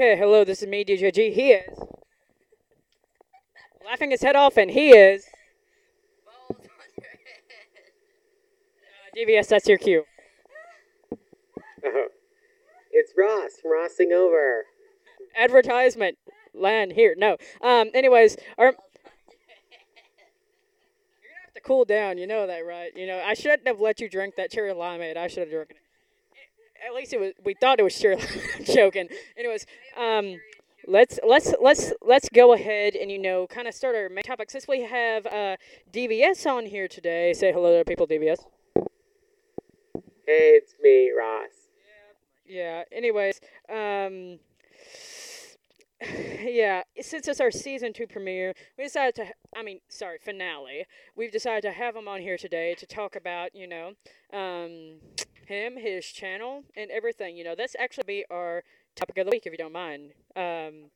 Okay, hello, this is me, DJG. He is laughing his head off, and he is Balls on your head. uh, DVS. That's your cue. Oh, it's Ross from Rossing Over. Advertisement land here. No. Um. Anyways, our Balls on your head. You're gonna have to cool down. You know that, right? You know, I shouldn't have let you drink that cherry limeade. I should have drunk it. At least it was. We thought it was cherry. joking. Anyways, um, let's let's let's let's go ahead and you know kind of start our main topic. Since we have uh DVS on here today, say hello to people. DVS. Hey, it's me, Ross. Yeah. Anyways, um, yeah. Since it's our season two premiere, we decided to. I mean, sorry, finale. We've decided to have him on here today to talk about, you know, um, him, his channel, and everything. You know, that's actually be our topic of the week, if you don't mind. Um,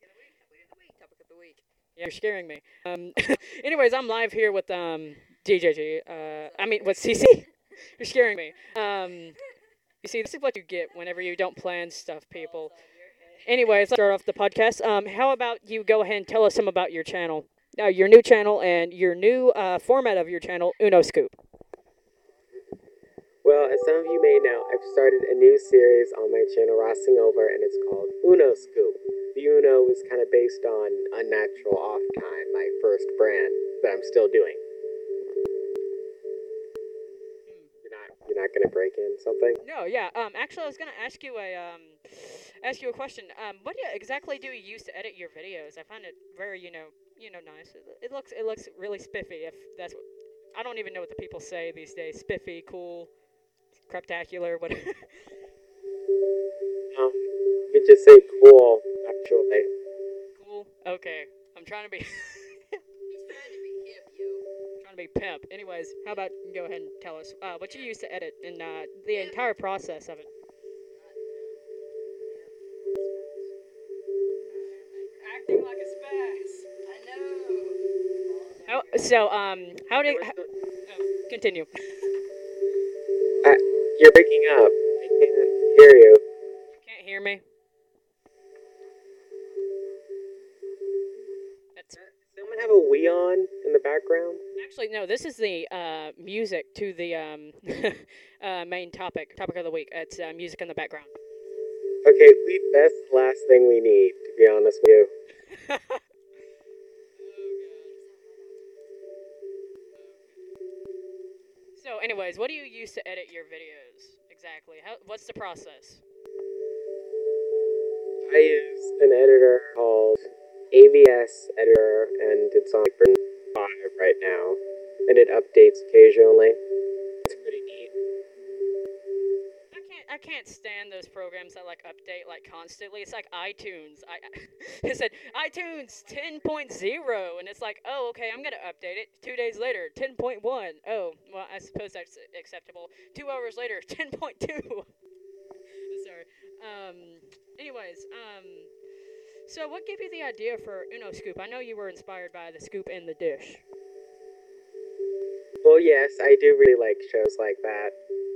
yeah, you're scaring me. Um, anyways, I'm live here with um DJG. Uh, I mean, with CC. you're scaring me. Um, you see, this is what you get whenever you don't plan stuff, people. Anyways, let's start off the podcast. Um, how about you go ahead and tell us some about your channel, uh, your new channel, and your new uh, format of your channel, Uno Scoop. Well, as some of you may know, I've started a new series on my channel, Rossing Over, and it's called Uno Scoop. The Uno is kind of based on Unnatural Off Time, my first brand that I'm still doing. You're not, gonna break in something? No, yeah. Um, actually, I was gonna ask you a um, ask you a question. Um, what do you, exactly do you use to edit your videos? I find it very, you know, you know, nice. It, it looks, it looks really spiffy. If that's what, I don't even know what the people say these days. Spiffy, cool, craptacular, whatever. Um, you just say cool, actually. cool. Okay. I'm trying to be. He's trying to be hip, yo. trying to be pimp. Anyways, how about you go ahead and tell us uh, what you used to edit and uh, the entire process of it. Acting like a spaz. I know. How, so, um, how do We're how, oh, continue? You're breaking up. I can't hear you. You can't hear me. That's Does someone have a Wii on in the background? actually no. This is the uh, music to the um, uh, main topic topic of the week. It's uh, music in the background. Okay, we, that's the last thing we need, to be honest with you. anyways, what do you use to edit your videos exactly? How, what's the process? I use an editor called AVS Editor, and it's on version 5 right now, and it updates occasionally. I can't stand those programs that like update like constantly. It's like iTunes. I it said iTunes 10.0 and it's like, "Oh, okay, I'm going to update it." 2 days later, 10.1. Oh, well, I suppose that's acceptable. 2 hours later, 10.2. Sorry. Um anyways, um so what gave you the idea for Uno Scoop? I know you were inspired by the scoop and the dish. Well, yes, I do really like shows like that,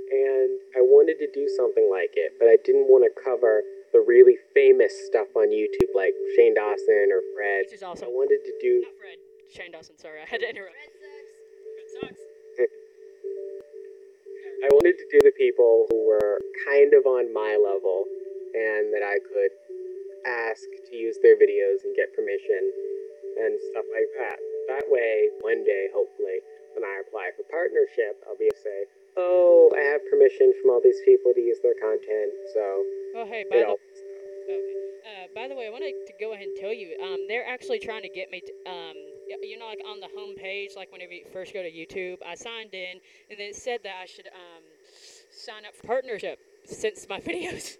and I wanted to do something like it, but I didn't want to cover the really famous stuff on YouTube, like Shane Dawson or Fred. Which is I wanted to do Not Fred. Shane Dawson, sorry. I had to interrupt. Red Red Sox. Sox. I wanted to do the people who were kind of on my level and that I could ask to use their videos and get permission and stuff like that. That way, one day, hopefully, when I apply for partnership, I'll be able to say, oh, I have permission from all these people to use their content, so Oh, hey, by the. Okay. Uh, by the way, I wanted to go ahead and tell you, um, they're actually trying to get me, to, um, you know, like on the home page, like whenever you first go to YouTube, I signed in, and then it said that I should um, sign up for partnership since my videos.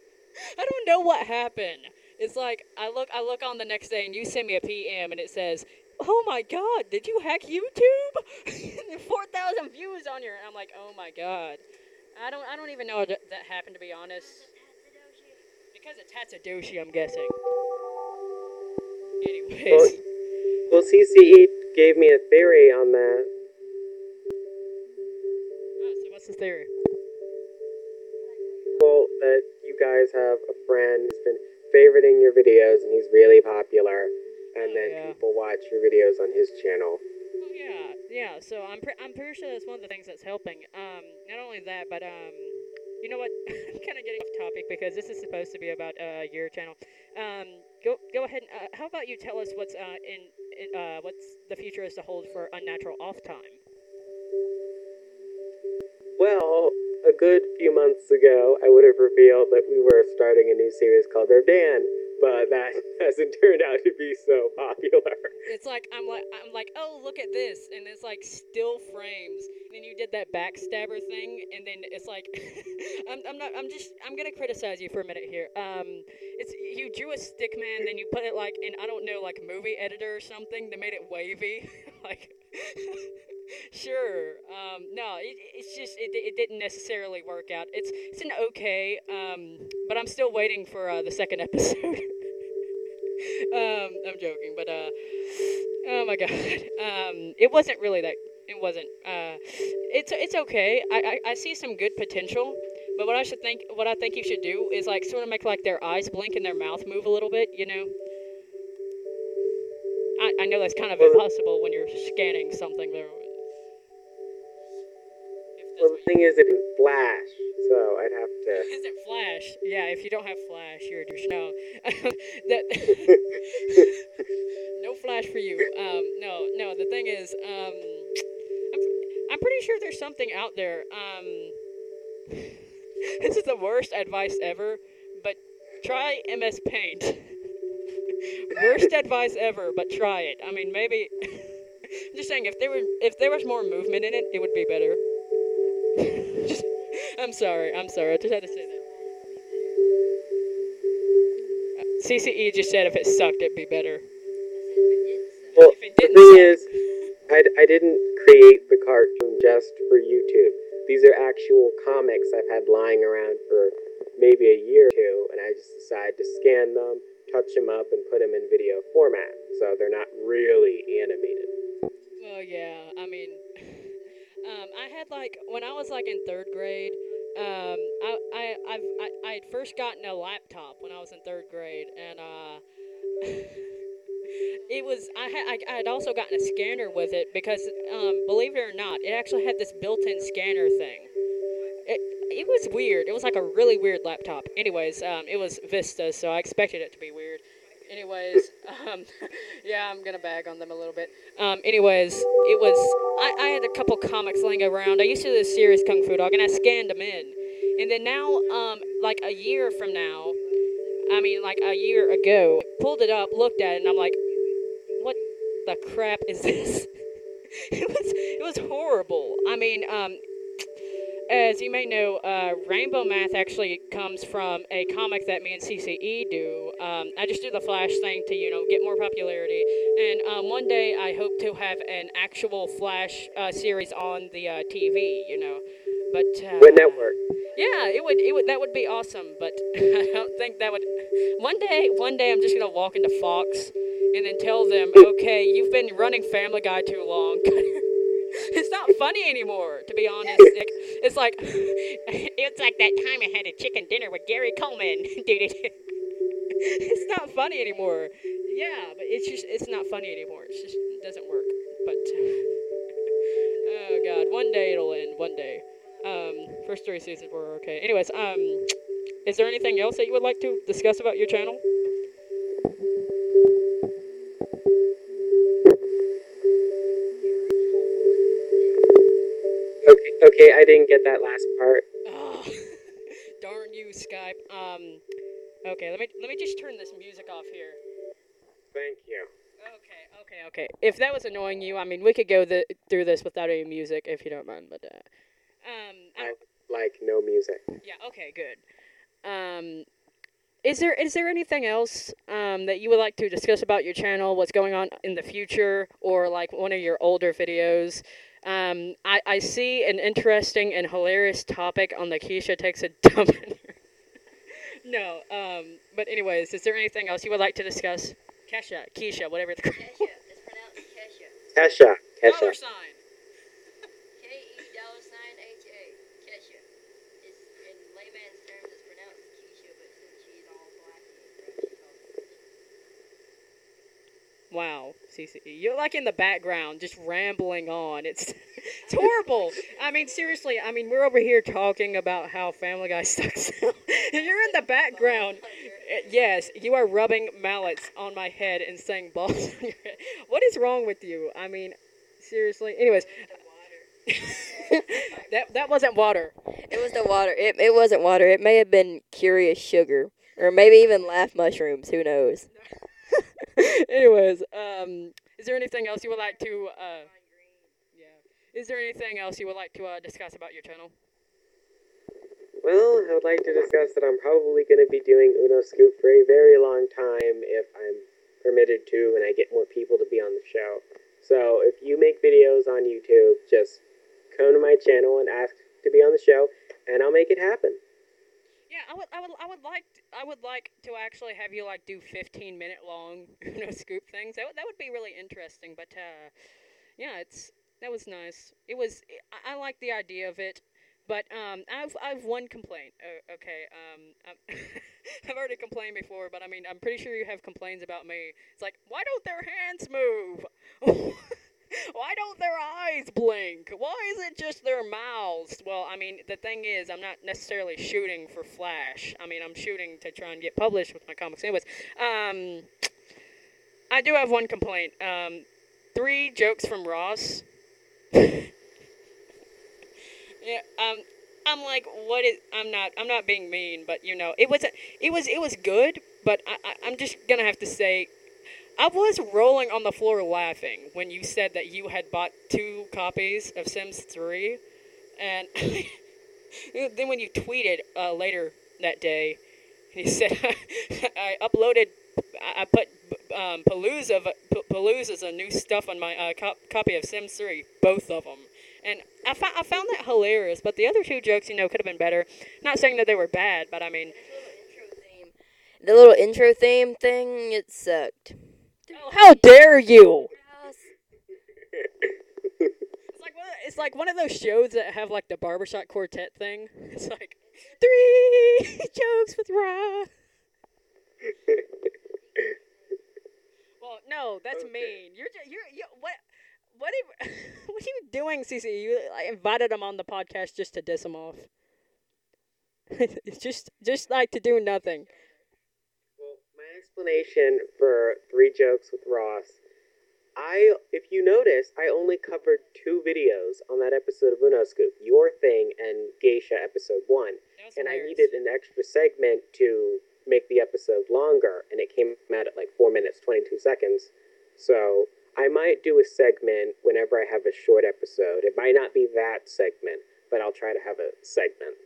I don't know what happened. It's like I look, I look on the next day, and you send me a PM, and it says, "Oh my God, did you hack YouTube? Four thousand views on your." And I'm like, "Oh my God." I don't, I don't even know that, that happened to be honest. Because of Tatsudoshi, I'm guessing. Anyways. Well, well, CCE gave me a theory on that. Oh, so what's the theory? Well, that you guys have a friend who's been favoriting your videos, and he's really popular. And Oh, then yeah. people watch your videos on his channel. Well, yeah, yeah. So I'm pre- I'm pretty sure that's one of the things that's helping. Um, not only that, but um, you know what? I'm kind of getting off topic because this is supposed to be about uh your channel. Um, go go ahead. And, uh, how about you tell us what's uh in, in uh what's the future is to hold for unnatural off time? Well, a good few months ago, I would have revealed that we were starting a new series called Rev Dan, but that hasn't turned out to be so popular. It's like I'm like I'm like oh look at this, and it's like still frames. And then you did that backstabber thing, and then it's like I'm, I'm not I'm just I'm gonna criticize you for a minute here. Um, it's you drew a stick man, then you put it like in I don't know like movie editor or something. that made it wavy, like. Sure. Um, no, it, it's just it, it didn't necessarily work out. It's it's an okay, um, but I'm still waiting for uh, the second episode. um, I'm joking, but uh, oh my god, um, it wasn't really that. It wasn't. Uh, it's it's okay. I, I I see some good potential. But what I should think, what I think you should do is like sort of make like their eyes blink and their mouth move a little bit, you know. I, I know that's kind of impossible when you're scanning something there. Well, the thing is, it didn't flash, so I'd have to. Is it Flash? Yeah, if you don't have Flash, you're a douche. No, that no Flash for you. Um, no, no. The thing is, um, I'm, I'm pretty sure there's something out there. Um, this is the worst advice ever, but try MS Paint. worst advice ever, but try it. I mean, maybe. I'm just saying, if there were, if there was more movement in it, it would be better. I'm sorry. I'm sorry. I just had to say that. CCE just said if it sucked, it'd be better. Well, If it the didn't thing suck- is, I, I didn't create the cartoon just for YouTube. These are actual comics I've had lying around for maybe a year or two, and I just decided to scan them, touch them up, and put them in video format, so they're not really animated. Well, yeah. I mean, um, I had like when I was like in third grade. Um, I I I've, I I had first gotten a laptop when I was in third grade, and uh, it was I had I, I had also gotten a scanner with it because um, believe it or not, it actually had this built-in scanner thing. It it was weird. It was like a really weird laptop. Anyways, um, it was Vista, so I expected it to be weird. Anyways, um, yeah, I'm gonna bag on them a little bit. Um, anyways, it was I, I had a couple comics laying around. I used to do this series Kung Fu Dog, and I scanned them in. And then now, um, like a year from now, I mean, like a year ago, pulled it up, looked at it, and I'm like, what the crap is this? it was it was horrible. I mean, um, as you may know, uh, Rainbow Math actually comes from a comic that me and CCE do. Um, I just do the Flash thing to, you know, get more popularity. And um, one day I hope to have an actual Flash uh, series on the uh, TV, you know. But uh, What network? yeah, it would it would that would be awesome, but I don't think that would one day one day I'm just gonna walk into Fox and then tell them, okay, you've been running Family Guy too long. it's not funny anymore, to be honest. It's like it's like that time I had a chicken dinner with Gary Coleman. Dude, it's not funny anymore. Yeah, but it's just it's not funny anymore. It's just it doesn't work. But oh god, one day it'll end. One day. Um, first three seasons were okay. Anyways, um, is there anything else that you would like to discuss about your channel? Okay, I didn't get that last part. Oh, darn you, Skype. Um, okay, let me let me just turn this music off here. Thank you. Okay, okay, okay. If that was annoying you, I mean, we could go th- through this without any music if you don't mind. But uh, um, I, I like no music. yeah, okay, good. Um, is there is there anything else um, that you would like to discuss about your channel? What's going on in the future, or like one of your older videos? Um, I, I see an interesting and hilarious topic on the Keisha takes a dump. no, um, but anyways, is there anything else you would like to discuss? Kesha, Keisha, whatever the. Kesha. It's pronounced Kesha. Kesha, Kesha. Dollar sign. K E dollar sign H A. Kesha. It's in layman's terms, it's pronounced Keisha, but since she's all black and Wow, CC, you're like in the background, just rambling on. It's it's horrible. I mean, seriously. I mean, we're over here talking about how Family Guy sucks, you're in the background. Uh, Yes, you are rubbing mallets on my head and saying balls on your head. What is wrong with you? I mean, seriously. Anyways, that that wasn't water. It was the water. It, it wasn't water. It may have been curious sugar. Or maybe even laugh mushrooms. Who knows? Anyways, um, is there anything else you would like to? Uh, yeah. Is there anything else you would like to uh, discuss about your channel? Well, I would like to discuss that I'm probably going to be doing Uno Scoop for a very long time if I'm permitted to and I get more people to be on the show. So if you make videos on YouTube, just come to my channel and ask to be on the show, and I'll make it happen. Yeah, I would, I would, I would like, t- I would like to actually have you like do fifteen minute long, you know, scoop things. That would, that would be really interesting. But uh, yeah, it's that was nice. It was, I, I like the idea of it. But um, I've, I've one complaint. Uh, okay, um, I've already complained before, but I mean, I'm pretty sure you have complaints about me. It's like, why don't their hands move? Why don't their eyes blink? Why is it just their mouths? Well, I mean, the thing is, I'm not necessarily shooting for Flash. I mean, I'm shooting to try and get published with my comics. Anyways, um, I do have one complaint. Um, three jokes from Ross. yeah, um, I'm like, what is? I'm not. I'm not being mean, but you know, it was. It was. It was good, but I, I, I'm just gonna have to say, I was rolling on the floor laughing when you said that you had bought two copies of Sims 3. And then when you tweeted uh, later that day, you said, I uploaded, I put um, Palooza, Palooza's a new stuff on my uh, cop- copy of Sims 3, both of them. And I, I found that hilarious, but the other two jokes, you know, could have been better. Not saying that they were bad, but I mean, The little intro theme thing, it sucked. Oh, how dare you! It's like one of, it's like one of those shows that have like the barbershop quartet thing. It's like three jokes with Ra. Well, no, that's mean. You're ju- you're you what what are, what are you doing, Cece? You like, invited him on the podcast just to diss him off. just just like to do nothing. Explanation for three jokes with Ross, I, if you notice, I only covered two videos on that episode of Uno Scoop, Your Thing and Geisha episode one, and I needed an extra segment to make the episode longer, and it came out at like four minutes twenty two seconds. So I might do a segment whenever I have a short episode. It might not be that segment, but I'll try to have a segment.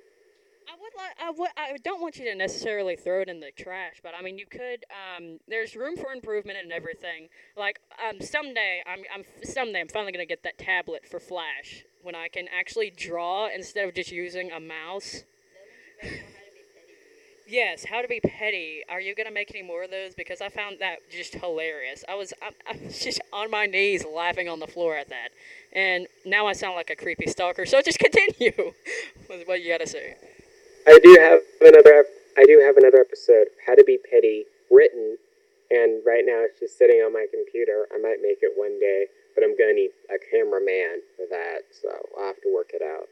I like. I would. I don't want you to necessarily throw it in the trash, but I mean, you could. Um, there's room for improvement and everything. Like, um, someday, I'm, I'm someday, I'm finally gonna get that tablet for Flash when I can actually draw instead of just using a mouse. Yes, how to be petty. Are you gonna make any more of those? Because I found that just hilarious. I was, I, I was just on my knees laughing on the floor at that, and now I sound like a creepy stalker. So just continue with what you gotta say. I do have another. I do have another episode of How to Be Petty written, and right now it's just sitting on my computer. I might make it one day, but I'm gonna need a cameraman for that, so I'll have to work it out.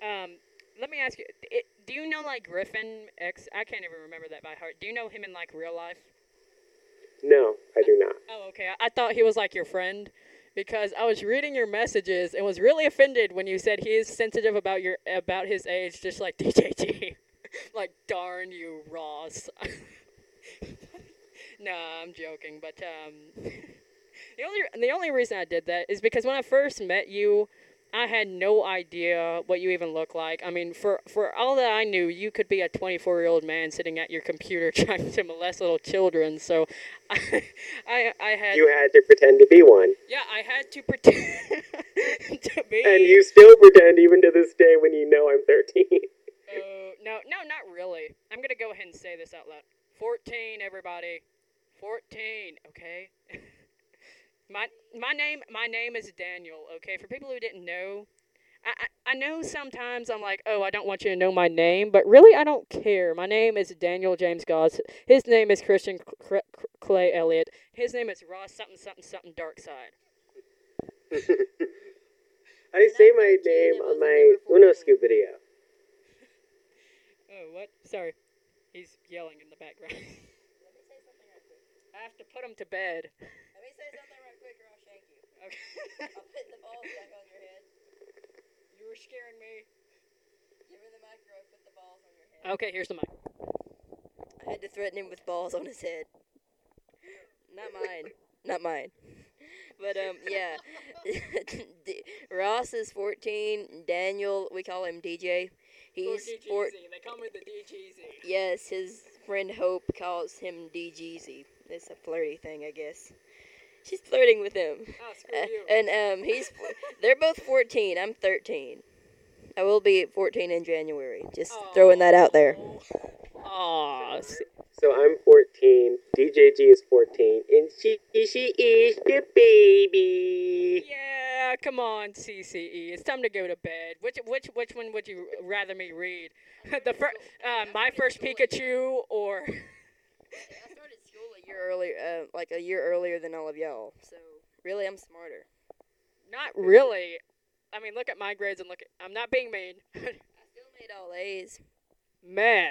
Um, let me ask you: it, Do you know like Griffin X? I can't even remember that by heart. Do you know him in like real life? No, I do not. Oh, okay. I, I thought he was like your friend because I was reading your messages and was really offended when you said he is sensitive about your about his age, just like DJG. like, darn you, Ross. nah, I'm joking, but um, the only the only reason I did that is because when I first met you. I had no idea what you even look like. I mean, for for all that I knew, you could be a 24 year old man sitting at your computer trying to molest little children. So, I I, I had You had to pretend to be one, yeah, I had to pretend to be. and you still pretend even to this day when you know I'm 13. Uh, no, no, not really. I'm gonna go ahead and say this out loud. 14, everybody. 14. Okay. My my name my name is Daniel. Okay. For people who didn't know, I, I I know sometimes I'm like, oh, I don't want you to know my name, but really, I don't care. My name is Daniel James Goss. His name is Christian Cl- Cl- Clay Elliott. His name is Ross something something something Dark Side. I say my name on my Uno Scoop video. Oh, what? Sorry, he's yelling in the background. Let me say something right quick. I have to put him to bed. Let me say something right quick, or I'll shank you. Okay. I'll put the balls back on your head. you were scaring me. Give me the mic, or I'll put the balls on your head. Okay, here's the mic. I had to threaten him with balls on his head. Not mine. Not mine. But um, yeah. D- Ross is 14. Daniel, we call him DJ. He's four. They call me the DGZ. Yes, his friend Hope calls him DGZ. It's a flirty thing, I guess. She's flirting with him. Oh, screw Uh, you. and um, he's they're both 14. I'm 13. I will be 14 in January. Just throwing that out there. Aw, So I'm 14. DJG is 14, and she she is the baby. Yeah, come on, CCE. It's time to go to bed. Which which which one would you rather me read? the fir- uh, my first Pikachu or I started school a year earlier, uh, like a year earlier than all of y'all. So really, I'm smarter. not really. I mean, look at my grades and look at. I'm not being mean. I still made all A's Meh,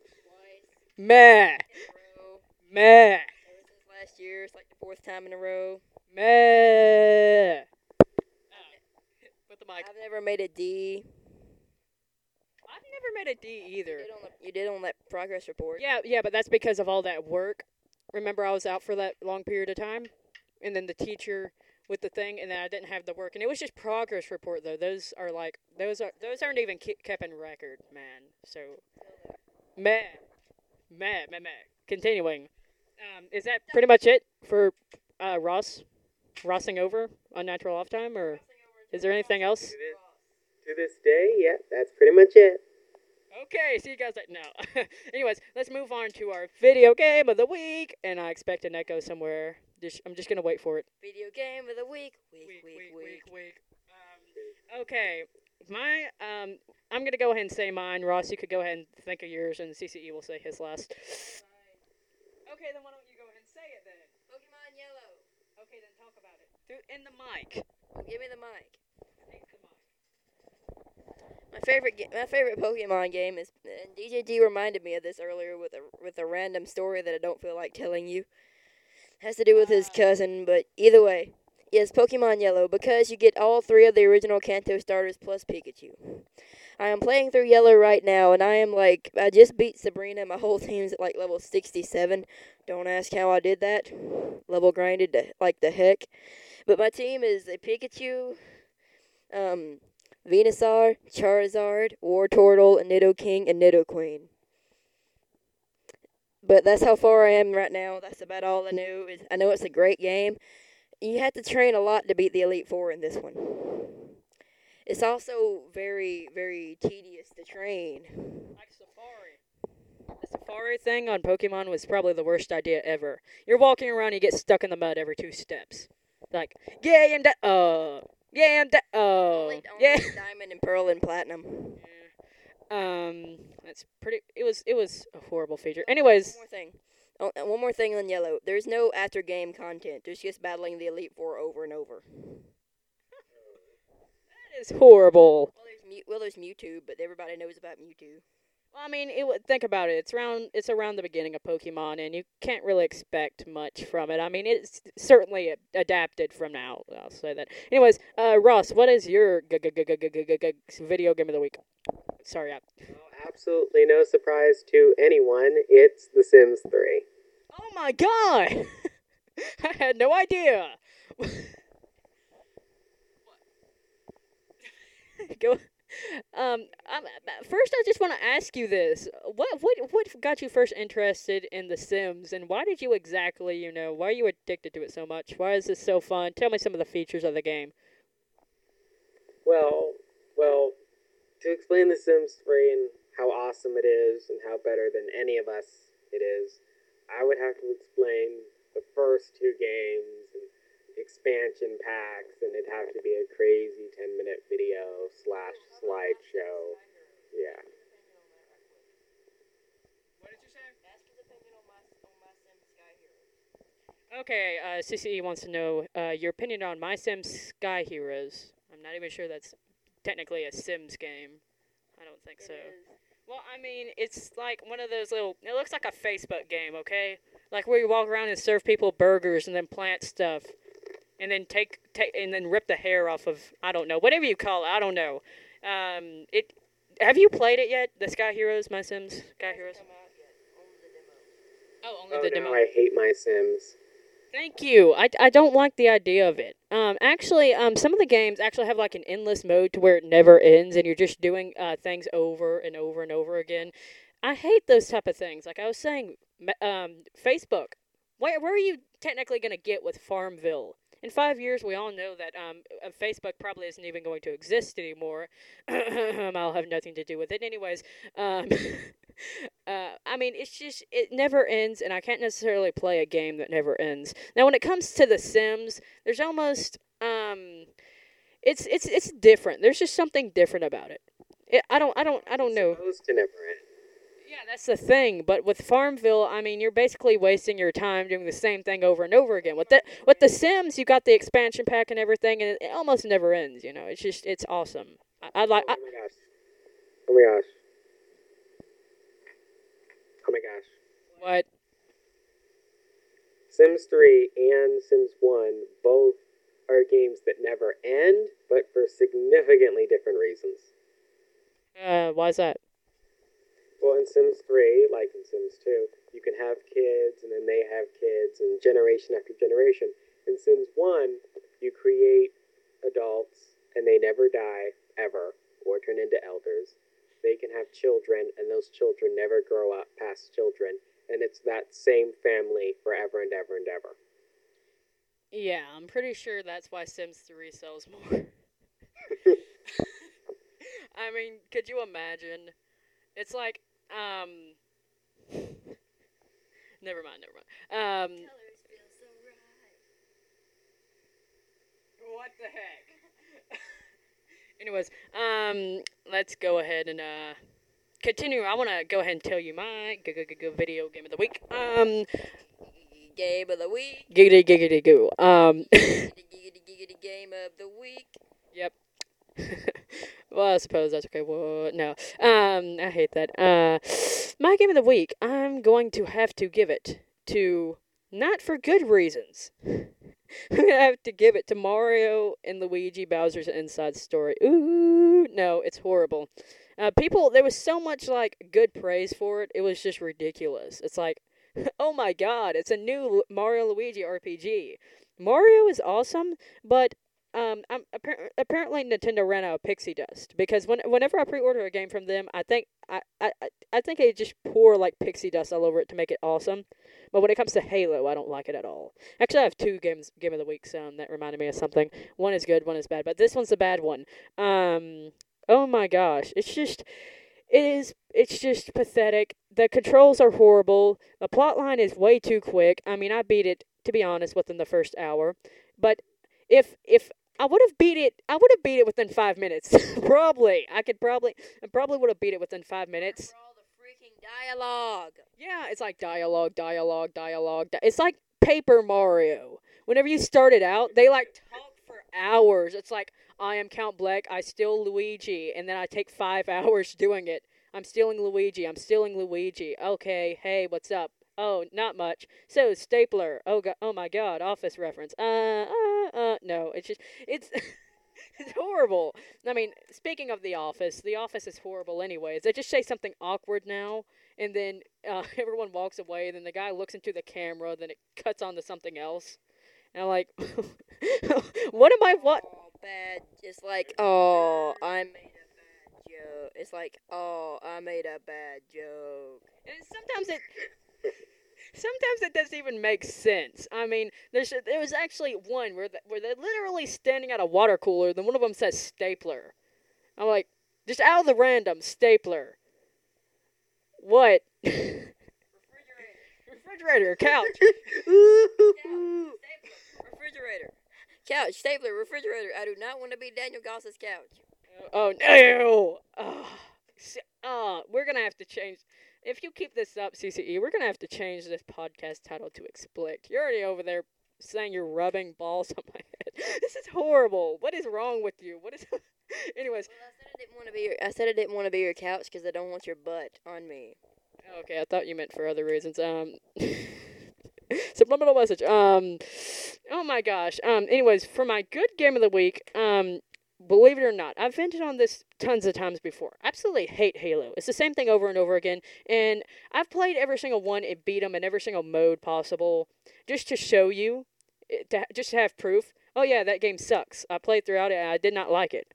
twice meh, in a row. meh, Ever since last year, it's like the fourth time in a row. meh. With the mic. I've never made a D. I've never made a D You either. did on, the, you did on that progress report. Yeah, yeah, but that's because of all that work. Remember, I was out for that long period of time, and then the teacher with the thing, and then I didn't have the work, and it was just progress report though. Those are like those are those aren't even ke- kept in record, man. So, meh, meh, meh, meh. Continuing, um, is that pretty much it for uh, Ross? Rossing over unnatural off time, or is there anything else? To this day, yeah, that's pretty much it. Okay, see you guys like no. Anyways, let's move on to our video game of the week, and I expect an echo somewhere. Just, I'm just gonna wait for it. Video game of the week. Week, week, week. week. Um, okay, my um, I'm gonna go ahead and say mine. Ross, you could go ahead and think of yours, and CCE will say his last. Okay, then why don't you go ahead and say it then? Pokemon Yellow. Okay, then talk about it. In the mic. Give me the mic. My favorite, my favorite Pokemon game is, and DJG reminded me of this earlier with a with a random story that I don't feel like telling you. has to do with his cousin, but either way, yes, Pokemon Yellow because you get all three of the original Kanto starters plus Pikachu. I am playing through Yellow right now, and I am like, I just beat Sabrina. My whole team's at like level 67. Don't ask how I did that. Level grinded to, like the heck. But my team is a Pikachu, um, Venusaur, Charizard, Wartortle, Nidoking, and Nidoqueen. But that's how far I am right now. That's about all I know. I know it's a great game. You have to train a lot to beat the Elite Four in this one. It's also very, very tedious to train. Like Safari. The Safari thing on Pokemon was probably the worst idea ever. You're walking around, you get stuck in the mud every two steps. Like, yeah, I'm uh, yeah, I'm da- uh, Only, only yeah. Diamond and Pearl and Platinum. Um, that's pretty. It was it was a horrible feature. Anyways, One more thing. Oh, and one more thing on Yellow. There's no after game content. There's just battling the Elite Four over and over. that is horrible. Well, there's Mew- well, there's Mewtwo, but everybody knows about Mewtwo. Well, I mean, it, think about it. It's around it's around the beginning of Pokemon, and you can't really expect much from it. I mean, it's certainly adapted from now. I'll say that. Anyways, uh, Ross, what is your g- g- g- video game of the week? Sorry, I, absolutely no surprise to anyone. It's The Sims 3. Oh my god! I had no idea. Go. Um. I'm, first, I just want to ask you this: what what what got you first interested in The Sims, and why did you exactly, you know, why are you addicted to it so much? Why is this so fun? Tell me some of the features of the game. Well, well, to explain The Sims 3 and how awesome it is and how better than any of us it is, I would have to explain the first two games expansion packs, and it'd have to be a crazy 10 minute video slash slideshow. Yeah. What did you say? Okay, uh, CCE wants to know uh, your opinion on My Sims Sky Heroes. I'm not even sure that's technically a Sims game. I don't think so. Well, I mean, it's like one of those little. It looks like a Facebook game, okay? Like where you walk around and serve people burgers and then plant stuff, and then take take and then rip the hair off of I don't know whatever you call it. I don't know. Um, it. Have you played it yet? The Sky Heroes, My Sims Sky Heroes. Oh, only Oh, the no, demo. I hate my Sims. Thank you. I, I don't like the idea of it. Um, actually, um, some of the games actually have like an endless mode to where it never ends, and you're just doing uh, things over and over and over again. I hate those type of things. Like I was saying, um, Facebook. Where where are you technically going to get with Farmville? In five years, we all know that um, uh, Facebook probably isn't even going to exist anymore. I'll have nothing to do with it, anyways. Um, uh, I mean, it's just it never ends, and I can't necessarily play a game that never ends. Now, when it comes to The Sims, there's almost um, it's it's it's different. There's just something different about it. it I don't I don't I don't know. Supposed to never end. Yeah, that's the thing. But with Farmville, I mean, you're basically wasting your time doing the same thing over and over again. With the with the Sims, you got the expansion pack and everything, and it, it almost never ends. You know, it's just it's awesome. I, I like. Oh my gosh. Oh my gosh. Oh my gosh. what? Sims 3 and Sims 1 both are games that never end, but for significantly different reasons. Uh, why is that? Well, in Sims 3, like in Sims 2, you can have kids and then they have kids and generation after generation. In Sims 1, you create adults and they never die, ever, or turn into elders. They can have children and those children never grow up past children. And it's that same family forever and ever and ever. Yeah, I'm pretty sure that's why Sims 3 sells more. I mean, could you imagine? It's like, um. never mind, never mind. Um. So right. What the heck? Anyways, um, let's go ahead and, uh. Continue. I want to go ahead and tell you my g- g- g- video game of the week. Um, Game of the week. giggity giggity goo. Um, Giggity, giggity, giggity game of the week. Yep. well, I suppose that's okay. What? No. Um, I hate that. Uh, my game of the week. I'm going to have to give it to not for good reasons. I'm gonna have to give it to Mario and Luigi Bowser's Inside Story. Ooh, no, it's horrible. Uh, people, there was so much like good praise for it. It was just ridiculous. It's like, oh my god, it's a new Mario Luigi RPG. Mario is awesome, but um, I'm appar- apparently Nintendo ran out of pixie dust because when whenever I pre-order a game from them, I think I, I, I- think they just pour like pixie dust all over it to make it awesome. But when it comes to Halo, I don't like it at all. Actually, I have two games game of the week um, that reminded me of something. One is good, one is bad, but this one's the bad one. Um, oh my gosh, it's just it is it's just pathetic. The controls are horrible. The plot line is way too quick. I mean, I beat it to be honest within the first hour. But if if I would have beat it, I would have beat it within five minutes. probably, I could probably, I probably would have beat it within five minutes. For all the freaking dialogue. Yeah, it's like dialogue, dialogue, dialogue. Di- it's like Paper Mario. Whenever you start it out, they like talk for hours. It's like I am Count Bleck, I steal Luigi, and then I take five hours doing it. I'm stealing Luigi. I'm stealing Luigi. Okay, hey, what's up? Oh, not much. So stapler. Oh god. Oh my god. Office reference. Uh, uh, uh. No, it's just it's. It's horrible. I mean, speaking of The Office, The Office is horrible anyways. They just say something awkward now, and then uh, everyone walks away, and then the guy looks into the camera, then it cuts on to something else. And I'm like, what am I, what? Oh, bad. It's like, oh, I made a bad joke. It's like, oh, I made a bad joke. And sometimes it, sometimes it doesn't even make sense. I mean, there's there was actually one where the, where they're literally standing at a water cooler, then one of them says stapler. I'm like, just out of the random stapler. What? Refrigerator, couch. Refrigerator. couch, stapler, refrigerator. I do not want to be Daniel Goss's couch. Oh no! Oh, s- oh, we're gonna have to change. If you keep this up, CCE, we're gonna have to change this podcast title to "Explict." You're already over there saying you're rubbing balls on my head. This is horrible. What is wrong with you? What is? Anyways, Well, I said I didn't want to be your. I said I didn't want to be your couch because I don't want your butt on me. okay, I thought you meant for other reasons. Um, subliminal message. Um, oh my gosh. Um, anyways, for my good game of the week, um, believe it or not, I've vented on this tons of times before. Absolutely hate Halo. It's the same thing over and over again, and I've played every single one and beat them in every single mode possible, just to show you, eh, to, just to have proof. Oh yeah, that game sucks. I played throughout it and I did not like it.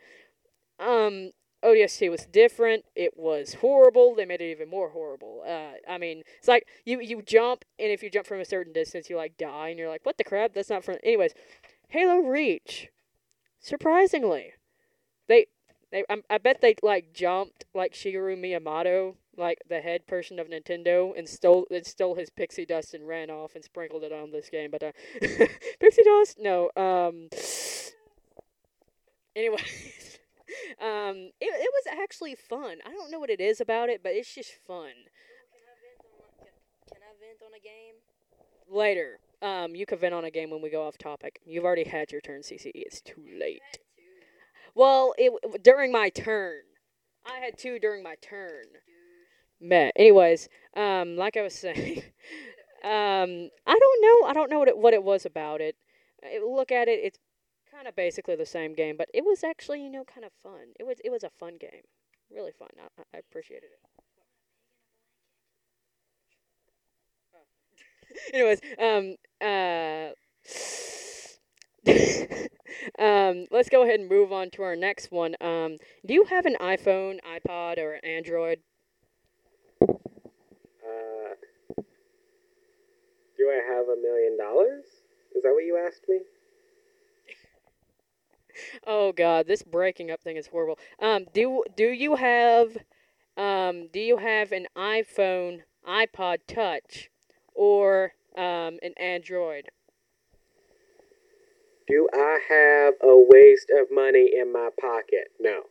Um, ODST was different. It was horrible. They made it even more horrible. Uh, I mean, it's like you you jump, and if you jump from a certain distance, you like die, and you're like, what the crap? That's not from. Anyways, Halo Reach. Surprisingly, they they I, I bet they like jumped like Shigeru Miyamoto, like the head person of Nintendo, and stole and stole his pixie dust and ran off and sprinkled it on this game. But uh, pixie dust? No. Um. Anyways, um, it it was actually fun. I don't know what it is about it, but it's just fun. Can I vent on a game? Later, um, you can vent on a game when we go off topic. You've already had your turn, CCE. It's too late. Well, it during my turn. I had two during my turn. Met. Anyways, um, like I was saying, um, I don't know. I don't know what it what it was about it. I look at it. It's kind of basically the same game, but it was actually you know kind of fun. It was it was a fun game, really fun. I, I appreciated it. Anyways, um, uh, um, let's go ahead and move on to our next one. Um, do you have an iPhone, iPod, or Android? Uh, do I have a million dollars? Is that what you asked me? Oh God, this breaking up thing is horrible. Um, do do you have, um, do you have an iPhone, iPod Touch, or um, an Android? Do I have a waste of money in my pocket? No.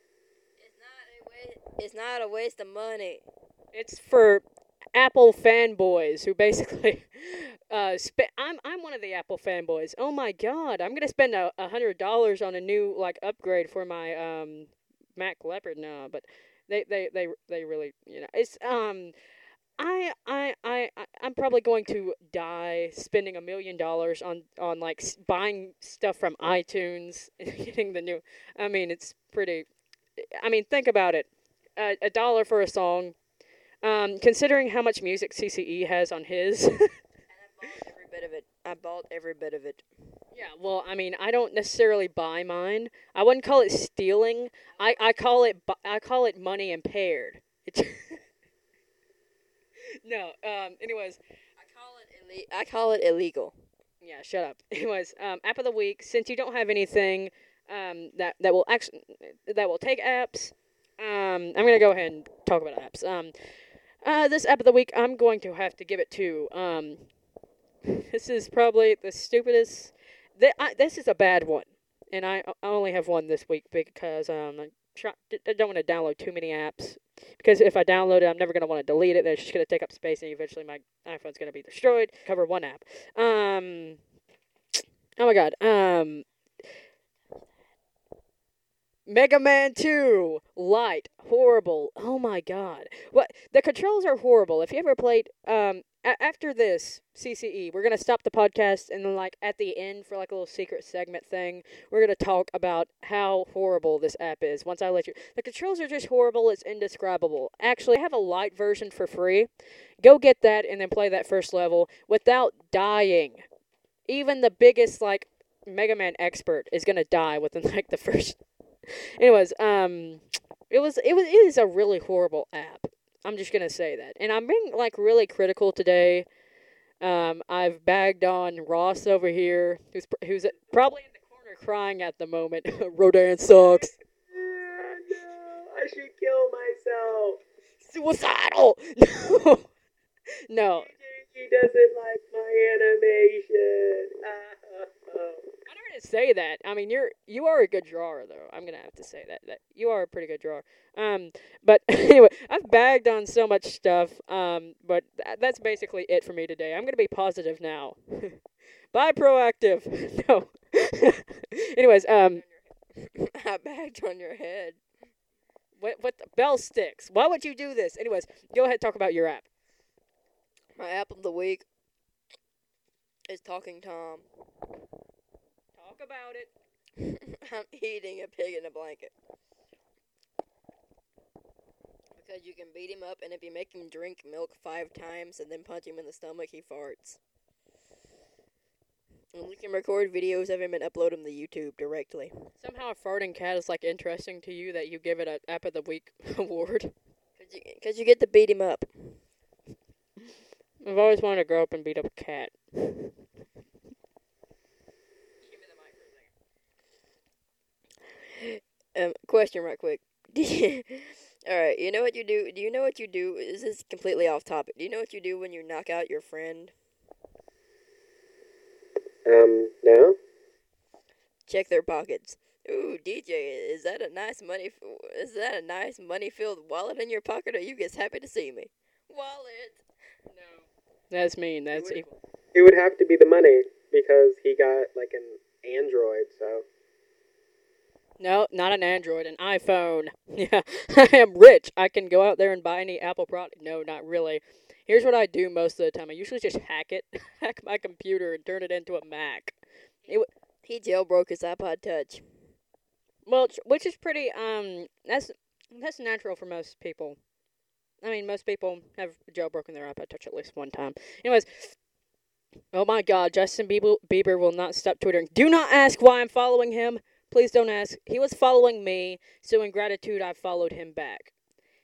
It's not a waste. It's not a waste of money. It's for Apple fanboys who basically uh spend. I'm I'm one of the Apple fanboys. Oh my God, I'm gonna spend a, a hundred dollars on a new like upgrade for my um Mac Leopard now, but they they they they really you know it's um. I, I, I, I- I'm probably going to die spending a million dollars on, on like s- buying stuff from iTunes and getting the new. I mean, it's pretty. I mean, think about it. A, a dollar for a song. Um, considering how much music CCE has on his. And I bought every bit of it. I bought every bit of it. yeah, well, I mean, I don't necessarily buy mine. I wouldn't call it stealing. I, I call it I call it money impaired. It's no. Um. Anyways, I call it ille- I call it illegal. Yeah, shut up. Anyways, um, app of the week. Since you don't have anything um, that that will actually that will take apps, um, I'm gonna go ahead and talk about apps. Um, uh, this app of the week, I'm going to have to give it to. Um, this is probably the stupidest. Th- I, this is a bad one, and I, I only have one this week because um, try, I don't want to download too many apps. Because if I download it, I'm never gonna want to delete it. It's just gonna take up space, and eventually my iPhone's gonna be destroyed. Cover one app. Um. Oh my god. Um. Mega Man 2 Light horrible. Oh my god. What the controls are horrible. If you ever played um a- after this CCE, we're going to stop the podcast and then like at the end for like a little secret segment thing, we're going to talk about how horrible this app is. Once I let you The controls are just horrible. It's indescribable. Actually, I have a light version for free. Go get that and then play that first level without dying. Even the biggest like Mega Man expert is going to die within like the first Anyways, um, it was it was it is a really horrible app. I'm just gonna say that, and I'm being like really critical today. Um, I've bagged on Ross over here, who's pr- who's probably in the corner crying at the moment. Rodan sucks. No, I should kill myself. Suicidal. No, no. He doesn't like my animation. I never did say that. I mean, you're you are a good drawer, though. I'm gonna have to say that that you are a pretty good drawer. Um, but anyway, I've bagged on so much stuff. Um, but tha- that's basically it for me today. I'm gonna be positive now. Bye, proactive. no. Anyways, um, I bagged on your head. what what the bell sticks? Why would you do this? Anyways, go ahead talk about your app. My app of the week is Talking Tom. Talk about it. I'm eating a pig in a blanket. Because you can beat him up, and if you make him drink milk five times and then punch him in the stomach, he farts. And we can record videos of him and upload them to YouTube directly. Somehow a farting cat is like interesting to you that you give it an app of the week award. Because you, 'cause you get to beat him up. I've always wanted to grow up and beat up a cat. Um, question right quick. Alright, you know what you do? Do you know what you do? This is completely off topic. Do you know what you do when you knock out your friend? Um, no? check their pockets. Ooh, DJ, is that a nice money? f- Is that a nice money-filled wallet in your pocket? Are you just happy to see me? Wallet. No. That's mean. That's would- evil. It would have to be the money because he got like an Android, so. No, not an Android, an iPhone. Yeah, I am rich. I can go out there and buy any Apple product. No, not really. Here's what I do most of the time. I usually just hack it, hack my computer, and turn it into a Mac. He jailbroke his iPod Touch. Well, which is pretty um that's that's natural for most people. I mean, most people have jailbroken their iPod Touch at least one time. Anyways, oh my God, Justin Bieber Bieber will not stop twittering. Do not ask why I'm following him. Please don't ask. He was following me, so in gratitude, I followed him back.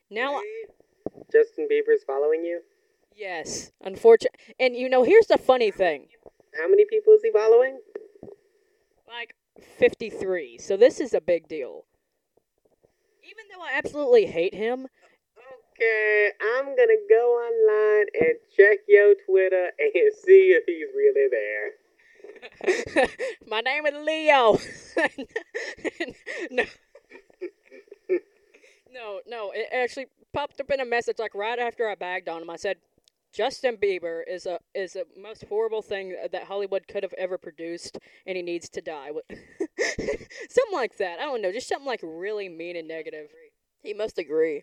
Now, Wait, Justin Bieber's following you? yes, unfortunate. And you know, here's the funny thing. How many people is he following? like 53. So this is a big deal. Even though I absolutely hate him, Okay, I'm gonna go online and check your Twitter and see if he's really there. my name is Leo. no. no, no, it actually popped up in a message like right after I bagged on him. I said, Justin Bieber is a is the most horrible thing that Hollywood could have ever produced, and he needs to die. Something like that. I don't know, just something like really mean and negative. He must agree.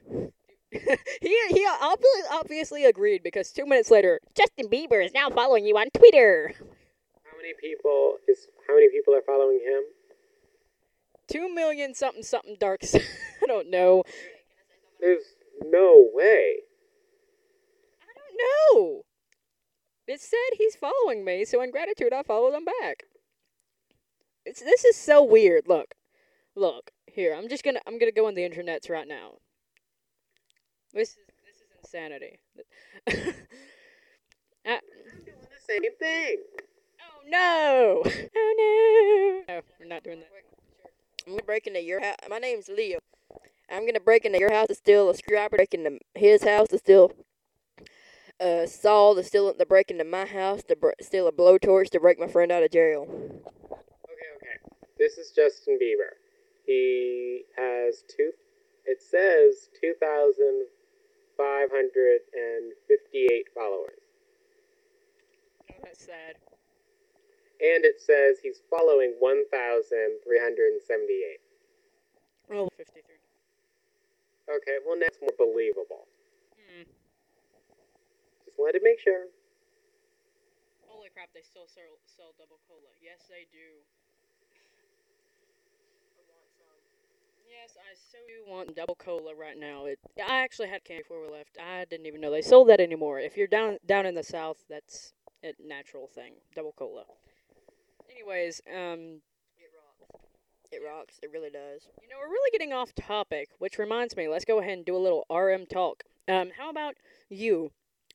he he obviously, obviously agreed because two minutes later, Justin Bieber is now following you on Twitter. How many people is how many people are following him? Two million something something darks. I don't know. There's no way. I don't know. It said he's following me, so in gratitude, I followed him back. It's this is so weird. Look, look here. I'm just gonna I'm gonna go on the internets right now. This is this is insanity. I'm doing the same thing. No! Oh no! No, we're not doing that. I'm gonna break into your house. My name's Leo. I'm gonna break into your house to steal a screwdriver. Break into his house to steal uh, a saw. To steal to break into my house to br- steal a blowtorch to break my friend out of jail. Okay, okay. This is Justin Bieber. He has two. It says two thousand five hundred and fifty-eight followers, Oh, that's sad. And it says he's following one thousand three hundred and seventy-eight. Oh, 53. Okay, well that's more believable. Hmm. Just wanted to make sure. Holy crap, they still sell, sell double cola. Yes, they do. Yes, I so do want double cola right now. It, I actually had candy before we left. I didn't even know they sold that anymore. If you're down down in the south, that's a natural thing. Double cola. Anyways, um, It rocks. It rocks. It really does. you know we're really getting off topic, which reminds me. Let's go ahead and do a little RM talk. Um, how about you,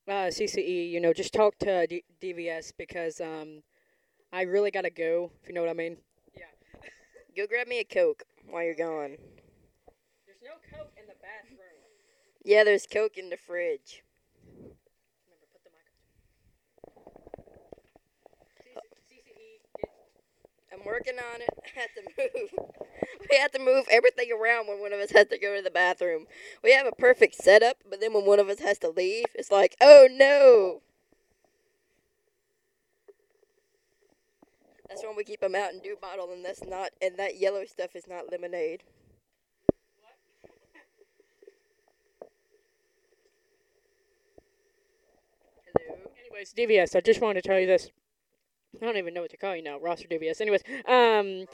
uh, CCE? You know, just talk to D- DVS because um, I really gotta go. If you know what I mean. Yeah. go grab me a coke while you're gone. There's no coke in the bathroom. Yeah, there's coke in the fridge. Remember, put the mic. CCE, get I'm working on it. I have to move. We have to move everything around when one of us has to go to the bathroom. We have a perfect setup, but then when one of us has to leave, it's like, oh no. That's when we keep a Mountain Dew bottle, and that's not, and that yellow stuff is not lemonade. Anyways, DVS, I just wanted to tell you this. I don't even know what to call you now, Ross or Dubious. Anyways, um,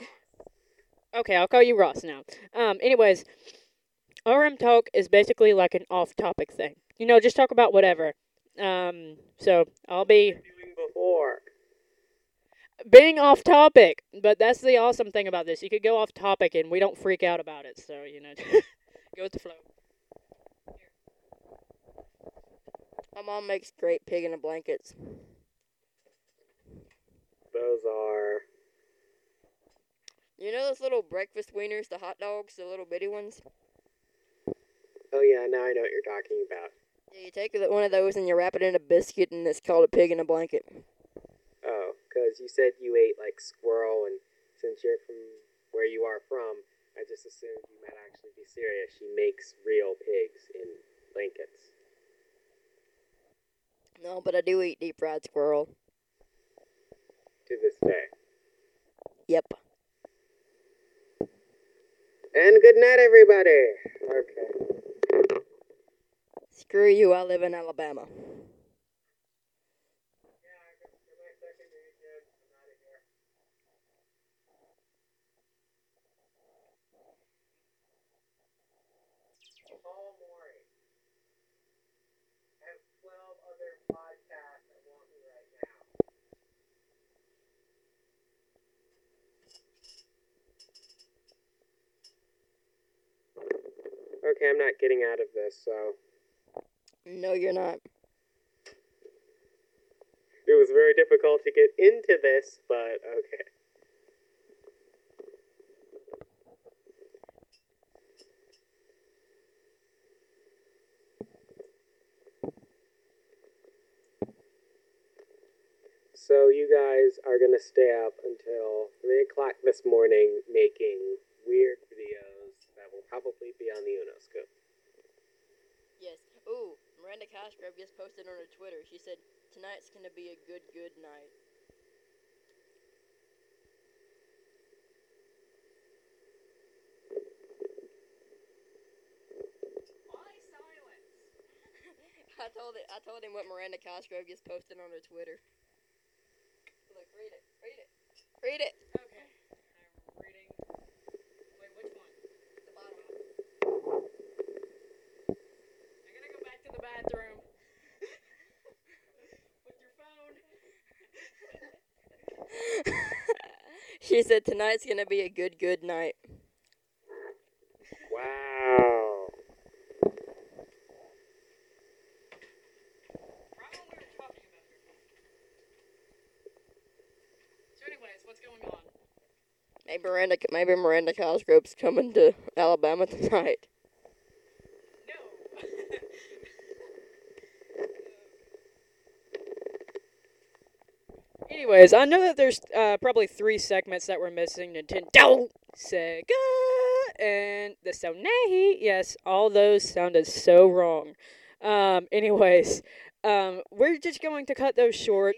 okay, I'll call you Ross now. Um, anyways, RM talk is basically like an off-topic thing. You know, just talk about whatever. Um, so I'll be Doing before. being off topic, but that's the awesome thing about this. You could go off topic and we don't freak out about it. So you know, go with the flow. My mom makes great pig in the blankets. Those are. You know those little breakfast wieners, the hot dogs, the little bitty ones? Oh yeah, now I know what you're talking about. Yeah, you take one of those and you wrap it in a biscuit, and it's called a pig in a blanket. Oh, because you said you ate like squirrel, and since you're from where you are from, I just assumed you might actually be serious. She makes real pigs in blankets. No, but I do eat deep fried squirrel. To this day. Yep. And good night, everybody. Okay. Screw you, I live in Alabama. Paul Maury. I have 12 other podcasts that want me right now. Okay, I'm not getting out of this, so. No, you're not. It was very difficult to get into this, but okay. So you guys are gonna stay up until three o'clock this morning making weird videos probably be on the Unoscope. Yes. Ooh, Miranda Cosgrove just posted on her Twitter. She said, tonight's gonna be a good, good night. I told it. I told him what Miranda Cosgrove just posted on her Twitter. Look, read it. Read it. Read it. Okay, I'm reading. Wait, which one? The bottom. I'm gonna go back to the bathroom. With your phone. She said tonight's gonna be a good, good night. Wow. Maybe Miranda, maybe Miranda Cosgrove's coming to Alabama tonight. Anyways, I know that there's uh, probably three segments that we're missing: Nintendo, Sega, and the Sony. Yes, all those sounded so wrong. Um, anyways, um, we're just going to cut those short.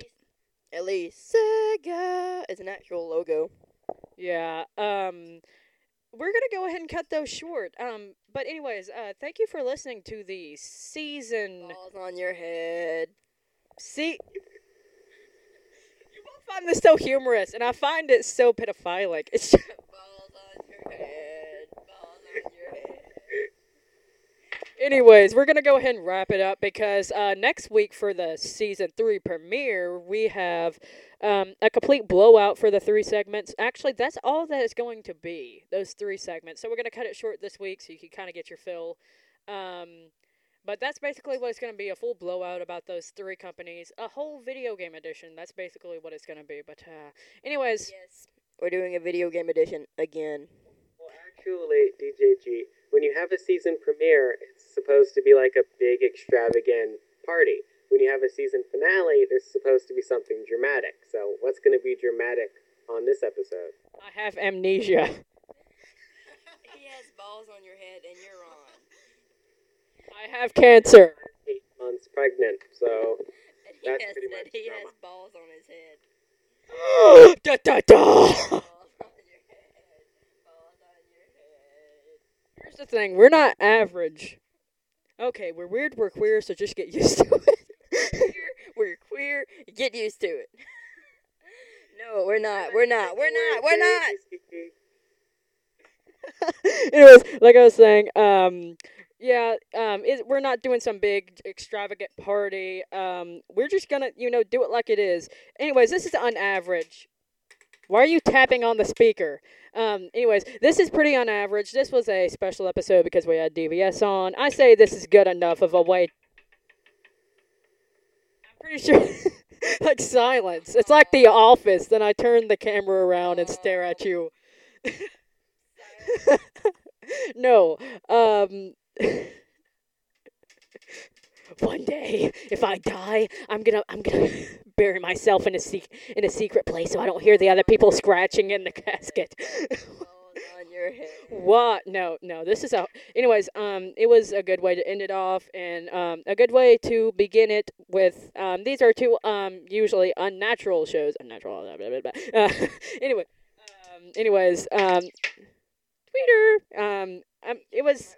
At least Sega is an actual logo. Yeah. Um, we're gonna go ahead and cut those short. Um, but anyways, uh, thank you for listening to the season. Balls on your head. See, find this so humorous, and I find it so pedophilic. It's just, anyways, we're gonna go ahead and wrap it up because uh, next week for the season three premiere, we have um, a complete blowout for the three segments. Actually, that's all that it's going to be. Those three segments. So we're gonna cut it short this week, so you can kind of get your fill. Um, but that's basically what it's going to be a full blowout about those three companies. A whole video game edition. That's basically what it's going to be. But, uh, anyways, Yes. We're doing a video game edition again. Well, actually, DJG, when you have a season premiere, it's supposed to be like a big extravagant party. When you have a season finale, there's supposed to be something dramatic. So, what's going to be dramatic on this episode? I have amnesia. He has balls on your head and you're on. I have cancer. Eight months pregnant, so And he That's has pretty said much he drama. has balls on his head. da da da. Balls on your head. Balls on your head. Here's the thing: we're not average. Okay, we're weird, we're queer, so just get used to it. We're queer. Get used to it. No, we're not. We're not. We're not. We're not. Anyways, like I was saying, um, yeah, um, it, we're not doing some big extravagant party. Um, we're just gonna, you know, do it like it is. Anyways, this is on average. Why are you tapping on the speaker? Um, anyways, this is pretty on average. This was a special episode because we had DVS on. I say this is good enough of a way. I'm pretty sure, like silence. It's like The Office. Then I turn the camera around and stare at you. no. Um one day if I die, I'm going to I'm going to bury myself in a sec- in a secret place so I don't hear the other people scratching in the casket. Balls on your head. what? No, no. This is a Anyways, um it was a good way to end it off and um a good way to begin it with um these are two um usually unnatural shows. Unnatural blah, blah, blah, blah. Uh, anyway, um anyways, um Twitter um um it was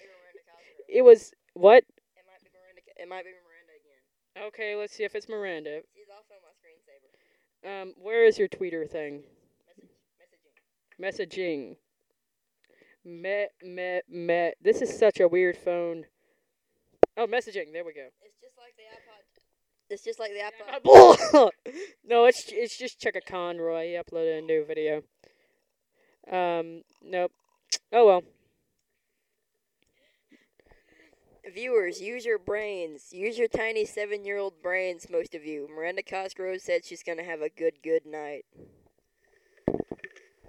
it was what? It might be Miranda. It might be Miranda again. Okay, let's see if it's Miranda. She's also my screensaver. Um, where is your tweeter thing? Message, messaging. Messaging. Me me me. This is such a weird phone. Oh, messaging. There we go. It's just like the iPod. It's just like the iPod. no, it's it's just Checka Conroy. He uploaded a new video. Um, nope. Oh well. Viewers, use your brains. Use your tiny seven-year-old brains. Most of you. Miranda Cosgrove said she's gonna have a good, good night.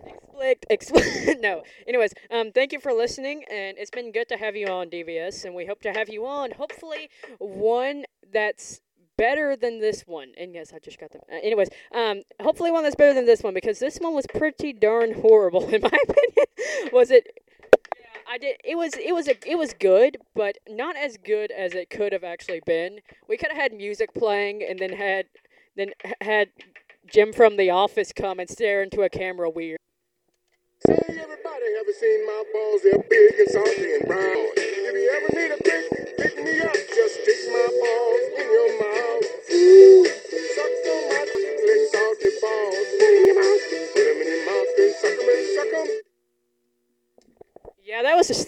Explict, expl- no. Anyways, um, thank you for listening, and it's been good to have you on DVS, and we hope to have you on. Hopefully, one that's better than this one. And yes, I just got them. Uh, anyways, um, hopefully one that's better than this one because this one was pretty darn horrible in my opinion. was it? I did. It was. It was a. It was good, but not as good as it could have actually been. We could have had music playing, and then had, then had Jim from The Office come and stare into a camera weird. Say everybody ever seen my balls?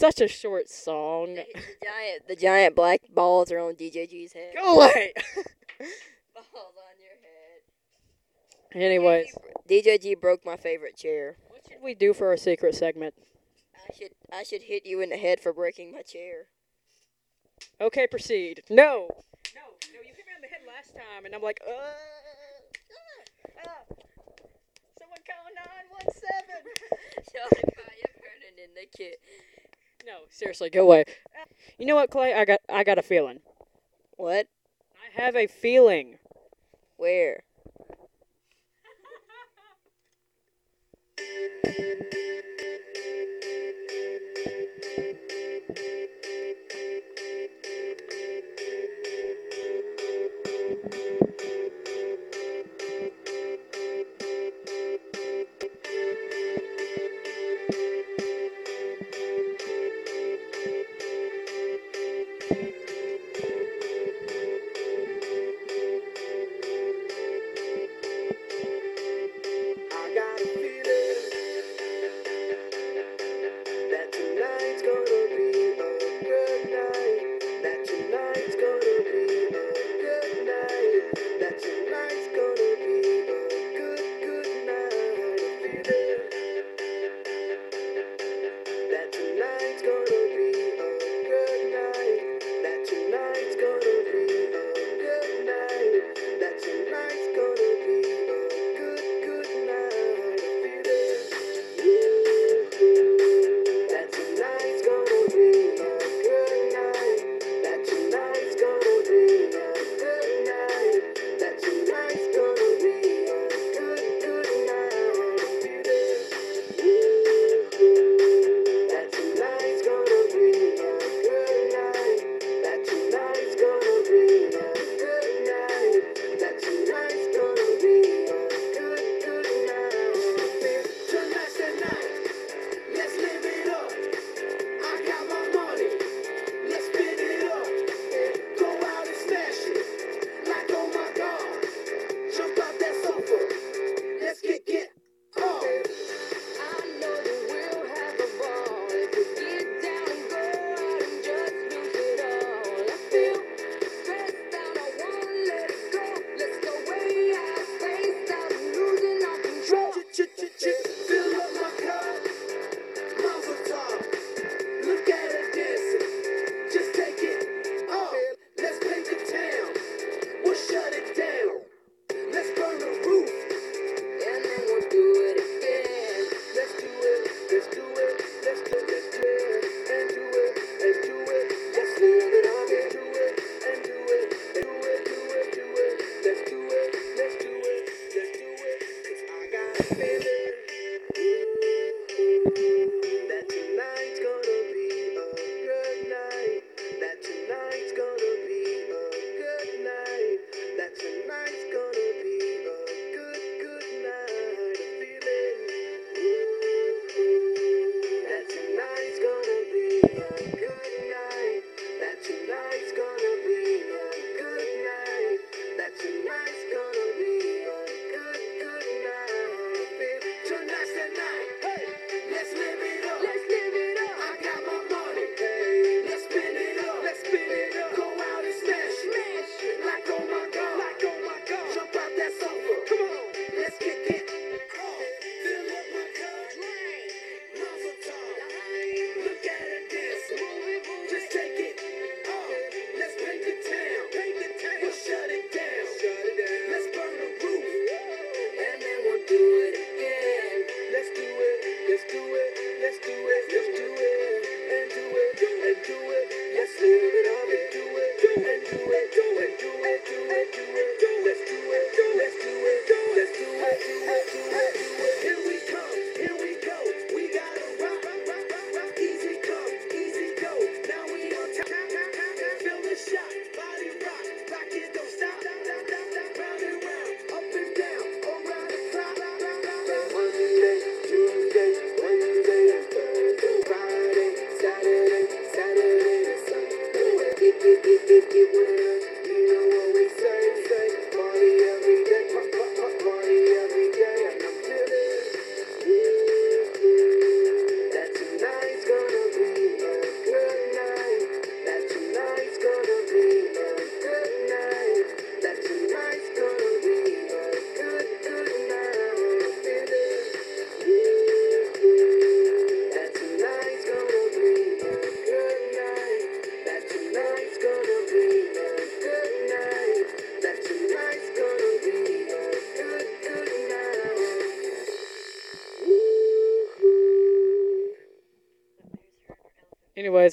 Such a short song. The, the giant, the giant black balls are on DJG's head. Go away. Balls on your head. Anyways, DJG broke my favorite chair. what should we do for our secret segment? I should, I should hit you in the head for breaking my chair. Okay, proceed. No. No, no, you hit me on the head last time, and I'm like, uh, uh, uh. someone call 917. Shot fire burning in the kit. No, seriously, go away. You know what, Clay? I got I got a feeling. What? I have a feeling. Where?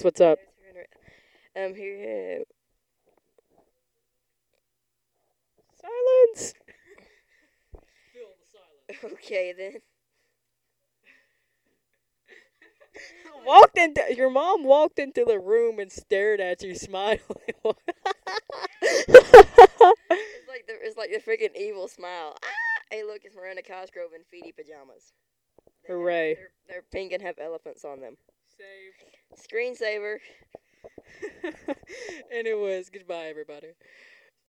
what's up? Um, here. Silence. silence. Okay then. walked into your mom walked into the room and stared at you smiling. it's like the it's like the freaking evil smile. Ah! Hey, look, it's Miranda Cosgrove in feety pajamas. They Hooray! Have, they're, they're pink and have elephants on them screensaver. Anyways, goodbye, everybody.